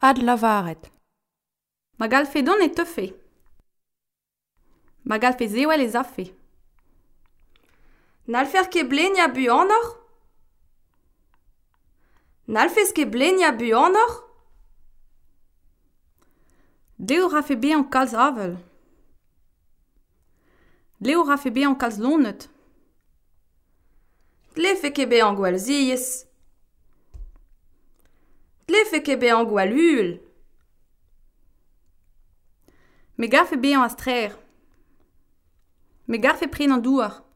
Ad lavaret. Ma galfe don e teufe. Ma galfe zewel e zafe. Nalfer ket blen ya bu anor? Nalfez ket blen ya bu anor? Deo rafe be an kalz avel. Leo rafe be an kalz lonet. Tle ket be an gwell ziez. fait que bien en Gualul. Mais gaffe bien en Astraire. Mais gaffe prien en douar.